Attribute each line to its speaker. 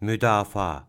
Speaker 1: müdafaa